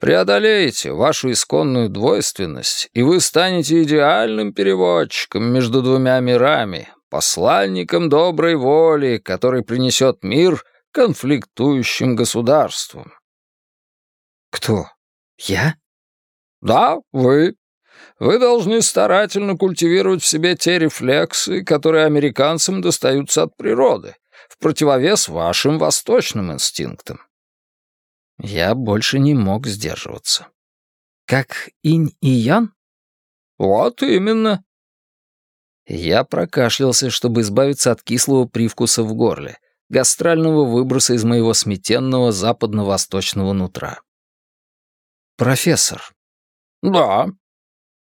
S1: Преодолеете вашу исконную двойственность, и вы станете идеальным переводчиком между двумя мирами, посланником доброй воли, который принесет мир конфликтующим государствам.
S2: Кто? Я?
S1: Да, вы. Вы должны старательно культивировать в себе те рефлексы, которые американцам достаются от природы, в противовес вашим восточным инстинктам.
S2: Я больше не мог сдерживаться. Как инь и ян?
S1: Вот именно. Я прокашлялся, чтобы избавиться от кислого привкуса в горле, гастрального выброса из моего сметенного западно-восточного нутра. «Профессор».
S3: «Да».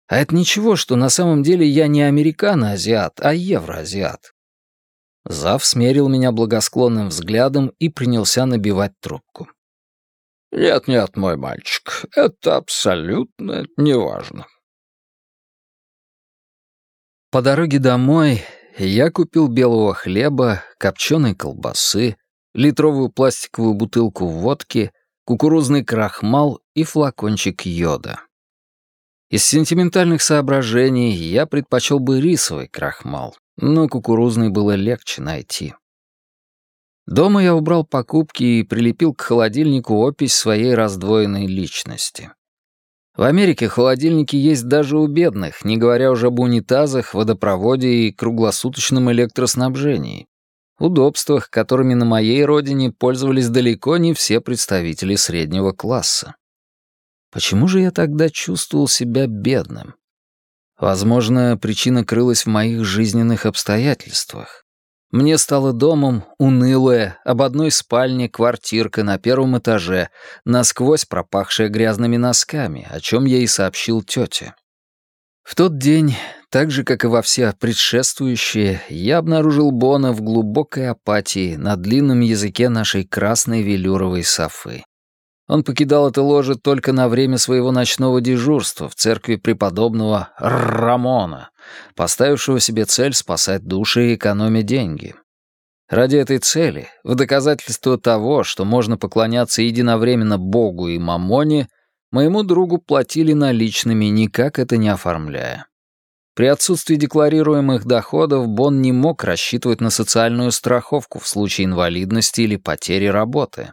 S1: «А это ничего, что на самом деле я не американо-азиат, а евроазиат». Зав смерил меня благосклонным взглядом и принялся набивать трубку.
S3: «Нет-нет, мой мальчик, это абсолютно неважно».
S1: По дороге домой я купил белого хлеба, копченой колбасы, литровую пластиковую бутылку водки, кукурузный крахмал и флакончик йода. Из сентиментальных соображений я предпочел бы рисовый крахмал, но кукурузный было легче найти. Дома я убрал покупки и прилепил к холодильнику опись своей раздвоенной личности. В Америке холодильники есть даже у бедных, не говоря уже об унитазах, водопроводе и круглосуточном электроснабжении. Удобствах, которыми на моей родине пользовались далеко не все представители среднего класса. Почему же я тогда чувствовал себя бедным? Возможно, причина крылась в моих жизненных обстоятельствах. Мне стало домом унылая, об одной спальне квартирка на первом этаже, насквозь пропахшая грязными носками, о чем я и сообщил тете. В тот день, так же, как и во все предшествующие, я обнаружил Бона в глубокой апатии на длинном языке нашей красной велюровой софы. Он покидал это ложе только на время своего ночного дежурства в церкви преподобного Рамона, поставившего себе цель спасать души и экономить деньги. Ради этой цели, в доказательство того, что можно поклоняться единовременно Богу и Мамоне, моему другу платили наличными, никак это не оформляя. При отсутствии декларируемых доходов Бон не мог рассчитывать на социальную страховку в случае инвалидности или потери работы.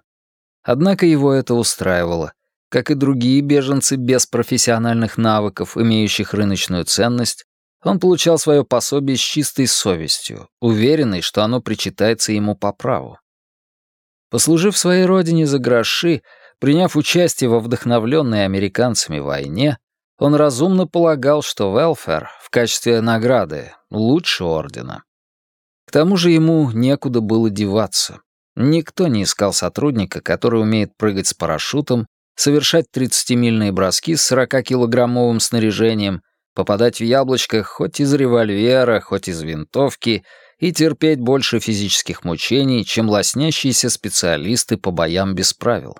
S1: Однако его это устраивало, как и другие беженцы без профессиональных навыков, имеющих рыночную ценность, он получал свое пособие с чистой совестью, уверенный, что оно причитается ему по праву. Послужив своей родине за гроши, приняв участие во вдохновленной американцами войне, он разумно полагал, что велфер в качестве награды лучше ордена. К тому же ему некуда было деваться. Никто не искал сотрудника, который умеет прыгать с парашютом, совершать 30-мильные броски с 40-килограммовым снаряжением, попадать в яблочко хоть из револьвера, хоть из винтовки и терпеть больше физических мучений, чем лоснящиеся специалисты по боям без правил.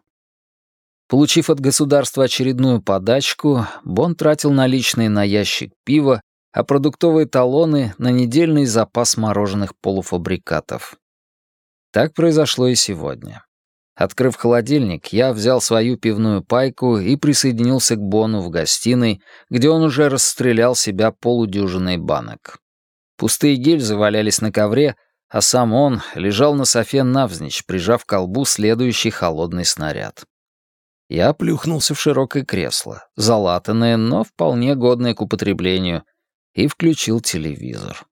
S1: Получив от государства очередную подачку, Бон тратил наличные на ящик пива, а продуктовые талоны — на недельный запас мороженых полуфабрикатов. Так произошло и сегодня. Открыв холодильник, я взял свою пивную пайку и присоединился к Бону в гостиной, где он уже расстрелял себя полудюжиной банок. Пустые гильзы валялись на ковре, а сам он лежал на софе навзничь, прижав к колбу следующий холодный снаряд. Я плюхнулся в широкое кресло, залатанное, но вполне годное к употреблению, и включил телевизор.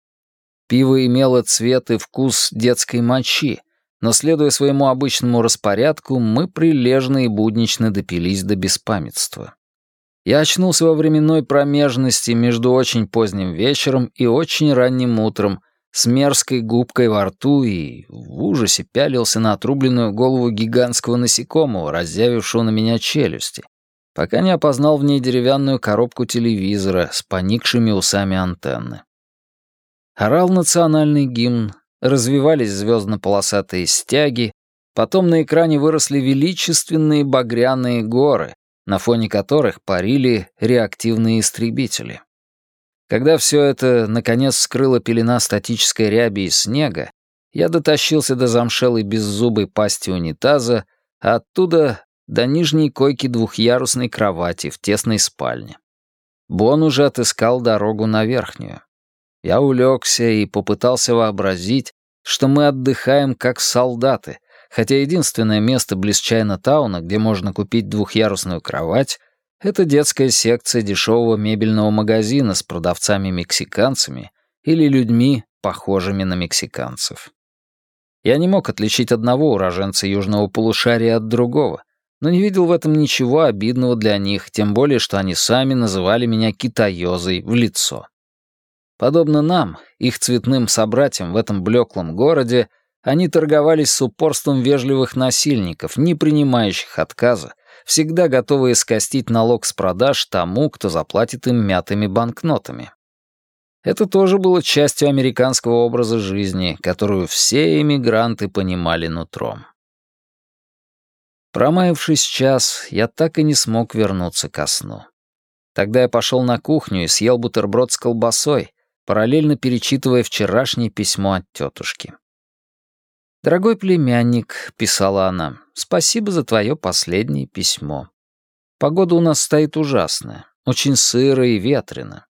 S1: Пиво имело цвет и вкус детской мочи, но, следуя своему обычному распорядку, мы прилежно и буднично допились до беспамятства. Я очнулся во временной промежности между очень поздним вечером и очень ранним утром, с мерзкой губкой во рту и в ужасе пялился на отрубленную голову гигантского насекомого, разъявившего на меня челюсти, пока не опознал в ней деревянную коробку телевизора с поникшими усами антенны. Орал национальный гимн, развивались звездно-полосатые стяги, потом на экране выросли величественные багряные горы, на фоне которых парили реактивные истребители. Когда все это, наконец, скрыла пелена статической ряби и снега, я дотащился до замшелой беззубой пасти унитаза, а оттуда до нижней койки двухъярусной кровати в тесной спальне. Бон уже отыскал дорогу на верхнюю. Я улегся и попытался вообразить, что мы отдыхаем как солдаты, хотя единственное место близ Чайна-тауна, где можно купить двухъярусную кровать, это детская секция дешевого мебельного магазина с продавцами-мексиканцами или людьми, похожими на мексиканцев. Я не мог отличить одного уроженца южного полушария от другого, но не видел в этом ничего обидного для них, тем более, что они сами называли меня китаёзой в лицо. Подобно нам, их цветным собратьям в этом блеклом городе, они торговались с упорством вежливых насильников, не принимающих отказа, всегда готовые скостить налог с продаж тому, кто заплатит им мятыми банкнотами. Это тоже было частью американского образа жизни, которую все эмигранты понимали нутром. Промаявшись час, я так и не смог вернуться ко сну. Тогда я пошел на кухню и съел бутерброд с колбасой, параллельно перечитывая вчерашнее письмо от тетушки. «Дорогой племянник», — писала она, — «спасибо за твое последнее письмо. Погода у нас стоит ужасная, очень сыро и ветрено.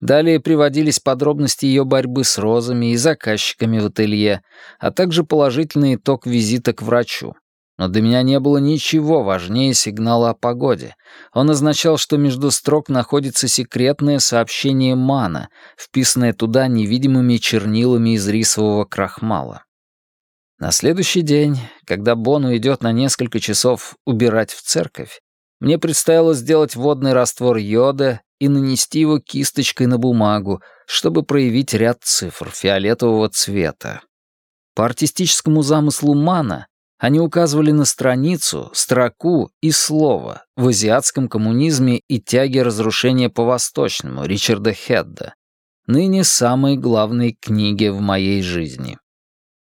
S1: Далее приводились подробности ее борьбы с розами и заказчиками в ателье, а также положительный итог визита к врачу. Но для меня не было ничего важнее сигнала о погоде. Он означал, что между строк находится секретное сообщение Мана, вписанное туда невидимыми чернилами из рисового крахмала. На следующий день, когда Бон уйдет на несколько часов убирать в церковь, мне предстояло сделать водный раствор йода и нанести его кисточкой на бумагу, чтобы проявить ряд цифр фиолетового цвета. По артистическому замыслу Мана они указывали на страницу, строку и слово в азиатском коммунизме и тяге разрушения по-восточному Ричарда Хедда, ныне самой главной книге в моей жизни.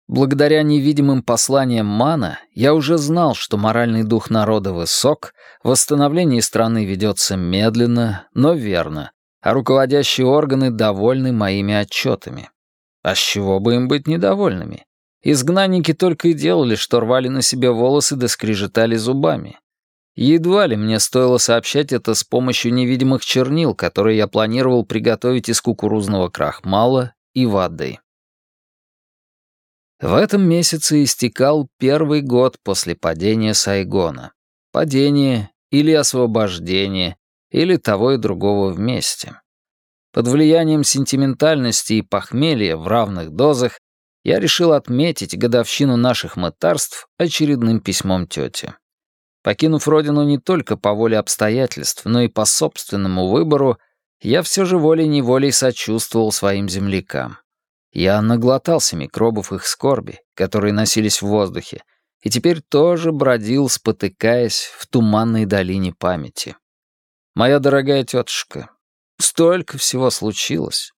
S1: Благодаря невидимым посланиям Мана я уже знал, что моральный дух народа высок, восстановление страны ведется медленно, но верно, а руководящие органы довольны моими отчетами. А с чего бы им быть недовольными? Изгнанники только и делали, что рвали на себе волосы да скрежетали зубами. Едва ли мне стоило сообщать это с помощью невидимых чернил, которые я планировал приготовить из кукурузного крахмала и воды. В этом месяце истекал первый год после падения Сайгона. Падение или освобождение, или того и другого вместе. Под влиянием сентиментальности и похмелья в равных дозах я решил отметить годовщину наших мытарств очередным письмом тете. Покинув родину не только по воле обстоятельств, но и по собственному выбору, я все же волей-неволей сочувствовал своим землякам. Я наглотался микробов их скорби, которые носились в воздухе, и теперь тоже бродил, спотыкаясь в туманной долине памяти. Моя дорогая тетушка, столько всего случилось.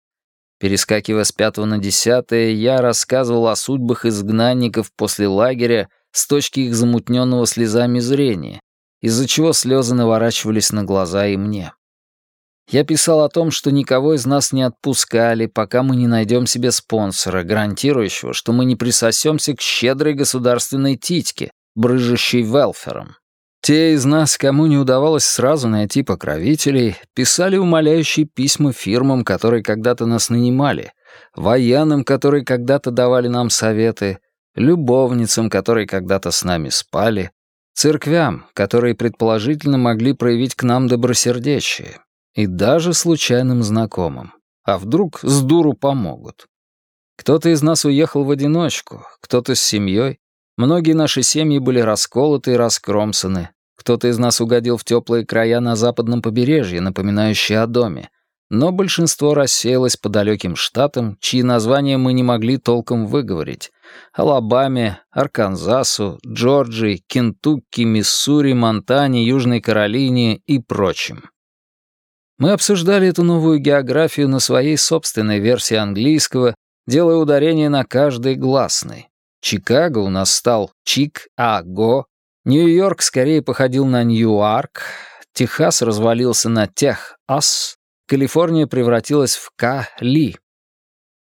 S1: Перескакивая с пятого на десятое, я рассказывал о судьбах изгнанников после лагеря с точки их замутненного слезами зрения, из-за чего слезы наворачивались на глаза и мне. Я писал о том, что никого из нас не отпускали, пока мы не найдем себе спонсора, гарантирующего, что мы не присосемся к щедрой государственной титьке, брыжущей велфером. Те из нас, кому не удавалось сразу найти покровителей, писали умоляющие письма фирмам, которые когда-то нас нанимали, военным, которые когда-то давали нам советы, любовницам, которые когда-то с нами спали, церквям, которые предположительно могли проявить к нам добросердечие, и даже случайным знакомым. А вдруг с дуру помогут? Кто-то из нас уехал в одиночку, кто-то с семьей. Многие наши семьи были расколоты и раскромсаны. Кто-то из нас угодил в теплые края на западном побережье, напоминающие о доме. Но большинство рассеялось по далеким штатам, чьи названия мы не могли толком выговорить. Алабаме, Арканзасу, Джорджии, Кентукки, Миссури, Монтане, Южной Каролине и прочим. Мы обсуждали эту новую географию на своей собственной версии английского, делая ударение на каждый гласный. Чикаго у нас стал Чик-А-Го, Нью-Йорк скорее походил на Нью-Арк, Техас развалился на Тех-Ас, Калифорния превратилась в Ка-Ли.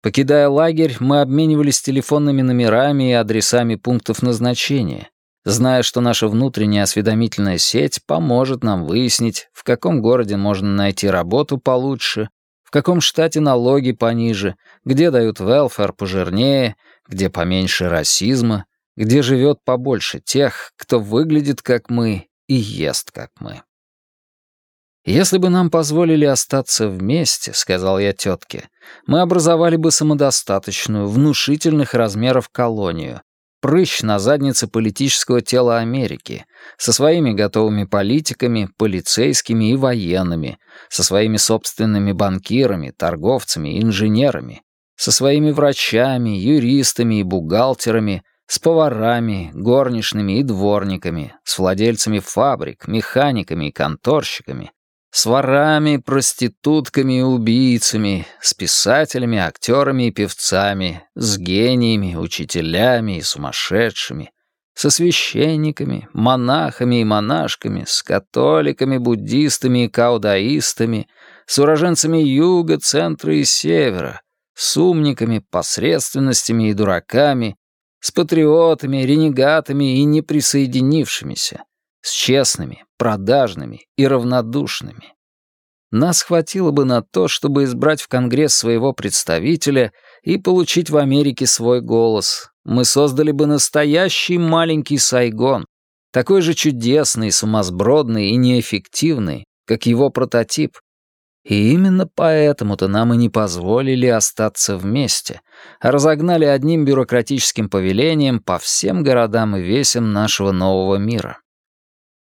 S1: Покидая лагерь, мы обменивались телефонными номерами и адресами пунктов назначения зная, что наша внутренняя осведомительная сеть поможет нам выяснить, в каком городе можно найти работу получше, в каком штате налоги пониже, где дают велфер пожирнее, где поменьше расизма, где живет побольше тех, кто выглядит как мы и ест как мы. «Если бы нам позволили остаться вместе», — сказал я тетке, «мы образовали бы самодостаточную, внушительных размеров колонию, прыщ на заднице политического тела Америки, со своими готовыми политиками, полицейскими и военными, со своими собственными банкирами, торговцами инженерами, со своими врачами, юристами и бухгалтерами, с поварами, горничными и дворниками, с владельцами фабрик, механиками и конторщиками, с ворами, проститутками и убийцами, с писателями, актерами и певцами, с гениями, учителями и сумасшедшими, со священниками, монахами и монашками, с католиками, буддистами и каудаистами, с уроженцами юга, центра и севера, с умниками, посредственностями и дураками, с патриотами, ренегатами и неприсоединившимися, с честными, продажными и равнодушными. Нас хватило бы на то, чтобы избрать в Конгресс своего представителя и получить в Америке свой голос. Мы создали бы настоящий маленький Сайгон, такой же чудесный, сумасбродный и неэффективный, как его прототип, и именно поэтому-то нам и не позволили остаться вместе, а разогнали одним бюрократическим повелением по всем городам и весям нашего нового мира.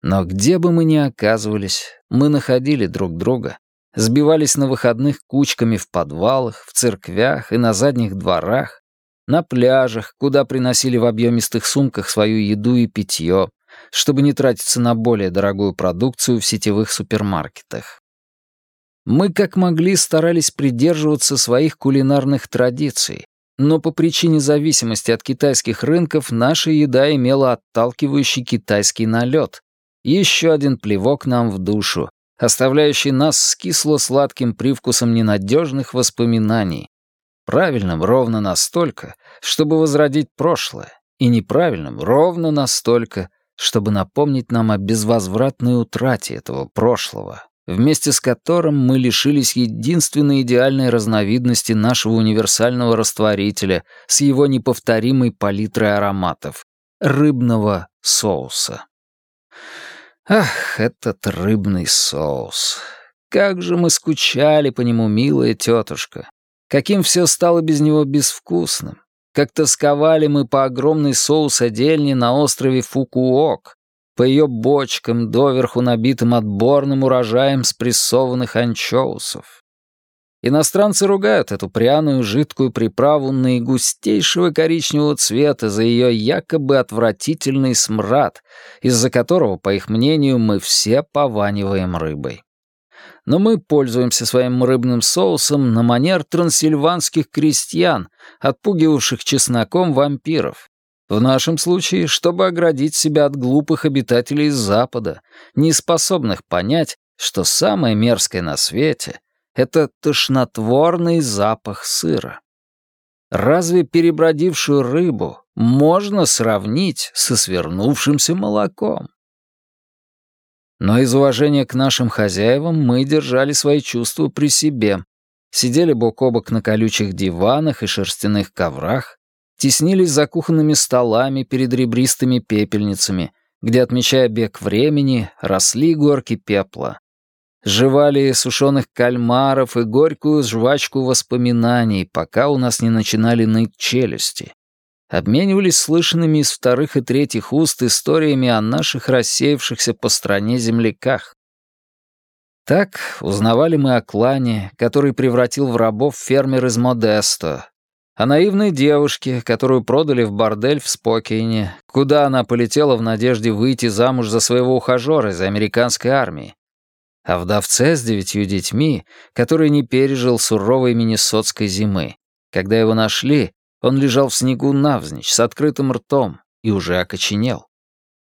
S1: Но где бы мы ни оказывались, мы находили друг друга, сбивались на выходных кучками в подвалах, в церквях и на задних дворах, на пляжах, куда приносили в объемистых сумках свою еду и питье, чтобы не тратиться на более дорогую продукцию в сетевых супермаркетах. Мы как могли старались придерживаться своих кулинарных традиций, но по причине зависимости от китайских рынков наша еда имела отталкивающий китайский налет. Еще один плевок нам в душу, оставляющий нас с кисло-сладким привкусом ненадежных воспоминаний. Правильным ровно настолько, чтобы возродить прошлое, и неправильным ровно настолько, чтобы напомнить нам о безвозвратной утрате этого прошлого, вместе с которым мы лишились единственной идеальной разновидности нашего универсального растворителя с его неповторимой палитрой ароматов — рыбного соуса. Ах, этот рыбный соус! Как же мы скучали по нему, милая тетушка! Каким все стало без него безвкусным! Как тосковали мы по огромной соусодельне на острове Фукуок, по ее бочкам, доверху набитым отборным урожаем спрессованных анчоусов. Иностранцы ругают эту пряную жидкую приправу наигустейшего коричневого цвета за ее якобы отвратительный смрад, из-за которого, по их мнению, мы все пованиваем рыбой. Но мы пользуемся своим рыбным соусом на манер трансильванских крестьян, отпугивавших чесноком вампиров, в нашем случае, чтобы оградить себя от глупых обитателей Запада, не способных понять, что самое мерзкое на свете — это тошнотворный запах сыра. Разве перебродившую рыбу можно сравнить со свернувшимся молоком? Но из уважения к нашим хозяевам мы держали свои чувства при себе, сидели бок о бок на колючих диванах и шерстяных коврах, теснились за кухонными столами перед ребристыми пепельницами, где, отмечая бег времени, росли горки пепла. Жевали сушеных кальмаров и горькую жвачку воспоминаний, пока у нас не начинали ныть челюсти. Обменивались слышанными из вторых и третьих уст историями о наших рассеявшихся по стране земляках. Так узнавали мы о клане, который превратил в рабов фермер из Модесто, о наивной девушке, которую продали в бордель в Спокейне, куда она полетела в надежде выйти замуж за своего ухажера из американской армии. О вдовце с девятью детьми, который не пережил суровой миннесотской зимы. Когда его нашли, он лежал в снегу навзничь, с открытым ртом, и уже окоченел.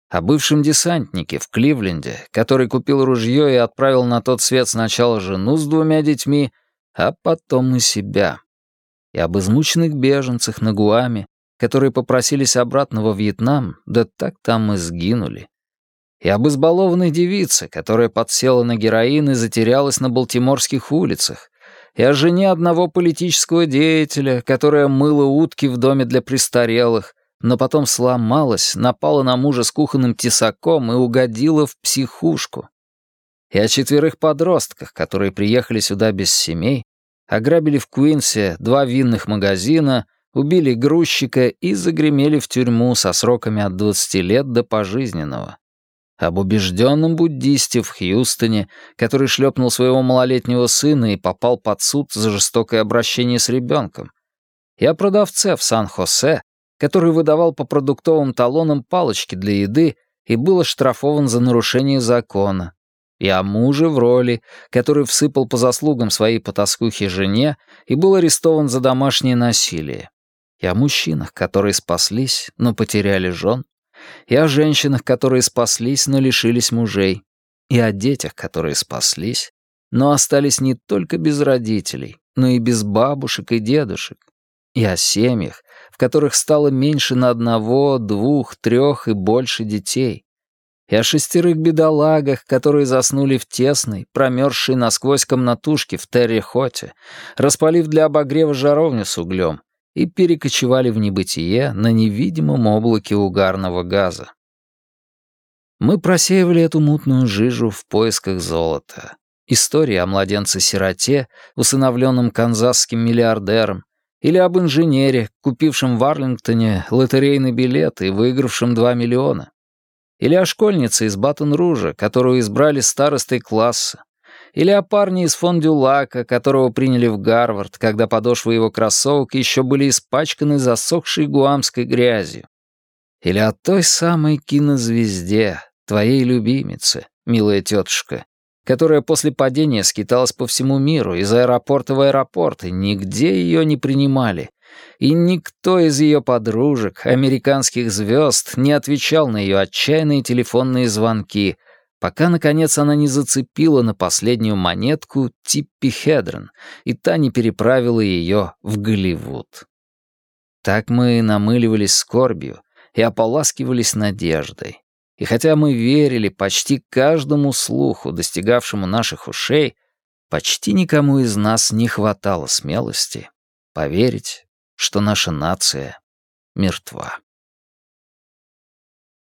S1: О бывшем десантнике в Кливленде, который купил ружье и отправил на тот свет сначала жену с двумя детьми, а потом и себя и об измученных беженцах на Гуаме, которые попросились обратно во Вьетнам, да так там и сгинули. И об избалованной девице, которая подсела на героин и затерялась на балтиморских улицах, и о жене одного политического деятеля, которая мыла утки в доме для престарелых, но потом сломалась, напала на мужа с кухонным тесаком и угодила в психушку. И о четверых подростках, которые приехали сюда без семей, ограбили в Куинсе два винных магазина, убили грузчика и загремели в тюрьму со сроками от 20 лет до пожизненного. Об убежденном буддисте в Хьюстоне, который шлепнул своего малолетнего сына и попал под суд за жестокое обращение с ребенком. И о продавце в Сан-Хосе, который выдавал по продуктовым талонам палочки для еды и был оштрафован за нарушение закона. И о муже в роли, который всыпал по заслугам своей потаскухе жене и был арестован за домашнее насилие. И о мужчинах, которые спаслись, но потеряли жен и о женщинах, которые спаслись, но лишились мужей, и о детях, которые спаслись, но остались не только без родителей, но и без бабушек и дедушек, и о семьях, в которых стало меньше на одного, двух, трех и больше детей, и о шестерых бедолагах, которые заснули в тесной, промерзшей насквозь комнатушке в Терри-Хоте, распалив для обогрева жаровню с углем, и перекочевали в небытие на невидимом облаке угарного газа. Мы просеивали эту мутную жижу в поисках золота. История о младенце-сироте, усыновленном канзасским миллиардером, или об инженере, купившем в Арлингтоне лотерейный билет и выигравшем 2 миллиона. Или о школьнице из Батон-Ружа, которую избрали старостой класса, или о парне из Фондюлака, которого приняли в Гарвард, когда подошвы его кроссовок еще были испачканы засохшей гуамской грязью. Или о той самой кинозвезде, твоей любимице, милая тетушка, которая после падения скиталась по всему миру из аэропорта в аэропорт, и нигде ее не принимали. И никто из ее подружек, американских звезд, не отвечал на ее отчаянные телефонные звонки, пока, наконец, она не зацепила на последнюю монетку Типпи Хедрон, и та не переправила ее в Голливуд. Так мы намыливались скорбью и ополаскивались надеждой. И хотя мы верили почти каждому слуху, достигавшему наших ушей, почти никому из нас не хватало смелости поверить, что наша нация мертва.